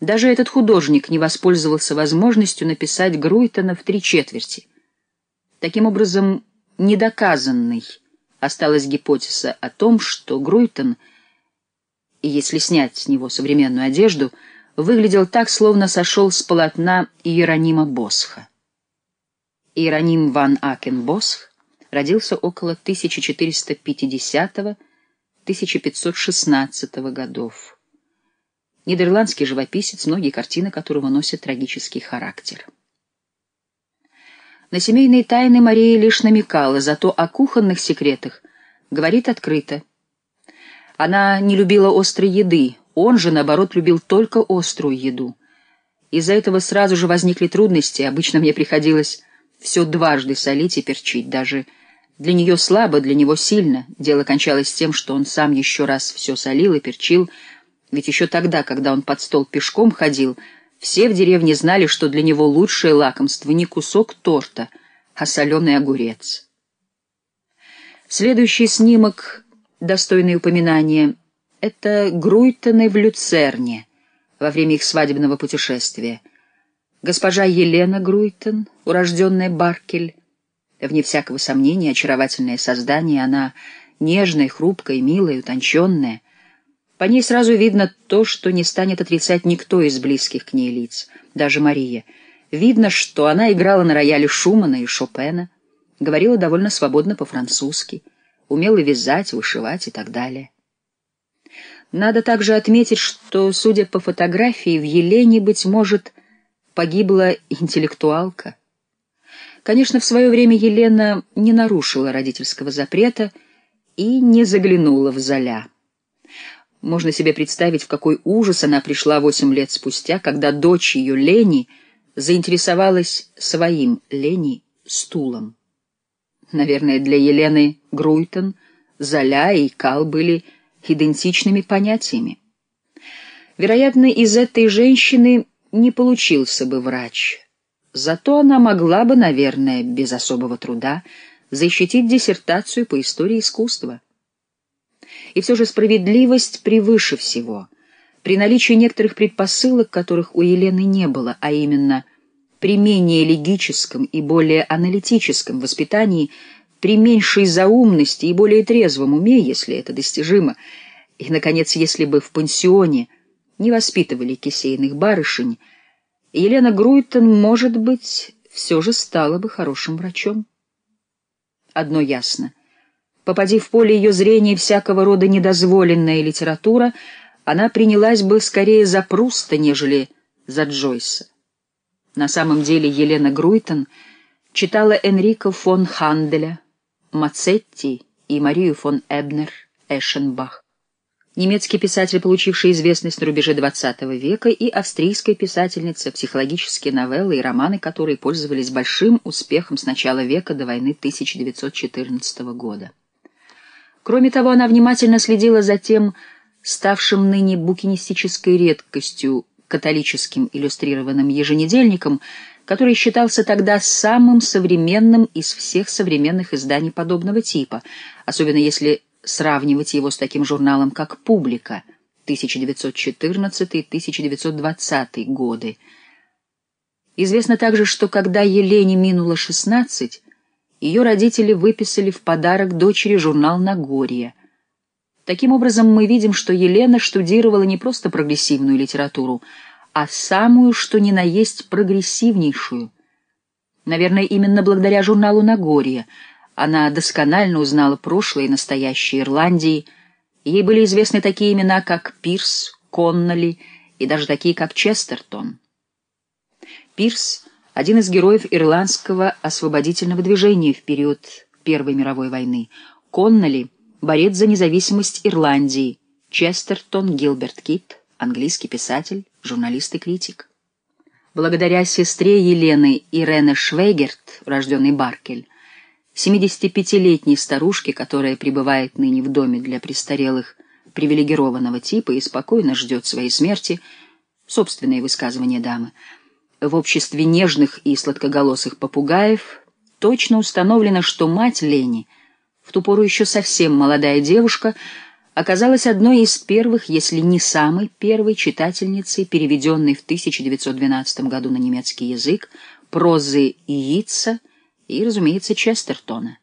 Даже этот художник не воспользовался возможностью написать Груйтона в три четверти. Таким образом, недоказанной осталась гипотеза о том, что Груйтон, и если снять с него современную одежду, выглядел так, словно сошел с полотна Иеронима Босха. Иероним ван Акен Босх родился около 1450-1516 годов нидерландский живописец, многие картины которого носят трагический характер. На семейные тайны Мария лишь намекала, зато о кухонных секретах говорит открыто. Она не любила острой еды, он же, наоборот, любил только острую еду. Из-за этого сразу же возникли трудности, обычно мне приходилось все дважды солить и перчить, даже для нее слабо, для него сильно. Дело кончалось тем, что он сам еще раз все солил и перчил, ведь еще тогда, когда он под стол пешком ходил, все в деревне знали, что для него лучшее лакомство не кусок торта, а соленый огурец. Следующий снимок, достойный упоминания, это Груйтоны в Люцерне во время их свадебного путешествия. Госпожа Елена Груйтон, урожденная Баркель, вне всякого сомнения, очаровательное создание, она нежная, хрупкая, милая, утонченная — по ней сразу видно то, что не станет отрицать никто из близких к ней лиц, даже Мария. Видно, что она играла на рояле Шумана и Шопена, говорила довольно свободно по-французски, умела вязать, вышивать и так далее. Надо также отметить, что, судя по фотографии, в Елене, быть может, погибла интеллектуалка. Конечно, в свое время Елена не нарушила родительского запрета и не заглянула в Золя. Можно себе представить, в какой ужас она пришла восемь лет спустя, когда дочь ее, Лени, заинтересовалась своим, Лени, стулом. Наверное, для Елены Груйтон Золя и Кал были идентичными понятиями. Вероятно, из этой женщины не получился бы врач. Зато она могла бы, наверное, без особого труда защитить диссертацию по истории искусства. И все же справедливость превыше всего. При наличии некоторых предпосылок, которых у Елены не было, а именно при менее логическом и более аналитическом воспитании, при меньшей заумности и более трезвом уме, если это достижимо, и, наконец, если бы в пансионе не воспитывали кисейных барышень, Елена Груйтон, может быть, все же стала бы хорошим врачом. Одно ясно. Попади в поле ее зрения всякого рода недозволенная литература, она принялась бы скорее за Пруста, нежели за Джойса. На самом деле Елена Груйтон читала Энрико фон Ханделя, Мацетти и Марию фон Эбнер Эшенбах. Немецкий писатель, получивший известность на рубеже XX века, и австрийская писательница, психологические новеллы и романы, которые пользовались большим успехом с начала века до войны 1914 года. Кроме того, она внимательно следила за тем, ставшим ныне букинистической редкостью католическим иллюстрированным еженедельником, который считался тогда самым современным из всех современных изданий подобного типа, особенно если сравнивать его с таким журналом, как «Публика» 1914-1920 годы. Известно также, что когда Елене минуло 16, ее родители выписали в подарок дочери журнал «Нагорье». Таким образом, мы видим, что Елена штудировала не просто прогрессивную литературу, а самую, что ни на есть, прогрессивнейшую. Наверное, именно благодаря журналу «Нагорье» она досконально узнала прошлое и настоящее Ирландии. Ей были известны такие имена, как Пирс, Конноли и даже такие, как Честертон. Пирс — один из героев ирландского освободительного движения в период Первой мировой войны. Конноли — борец за независимость Ирландии. Честертон Гилберт Кит — английский писатель, журналист и критик. Благодаря сестре Елены Ирене Швейгерт, рожденной Баркель, 75-летней старушке, которая пребывает ныне в доме для престарелых привилегированного типа и спокойно ждет своей смерти, собственное высказывание дамы — в обществе нежных и сладкоголосых попугаев точно установлено, что мать Лени, в ту пору еще совсем молодая девушка, оказалась одной из первых, если не самой первой читательницей, переведенной в 1912 году на немецкий язык, прозы Йитса и, разумеется, Честертона.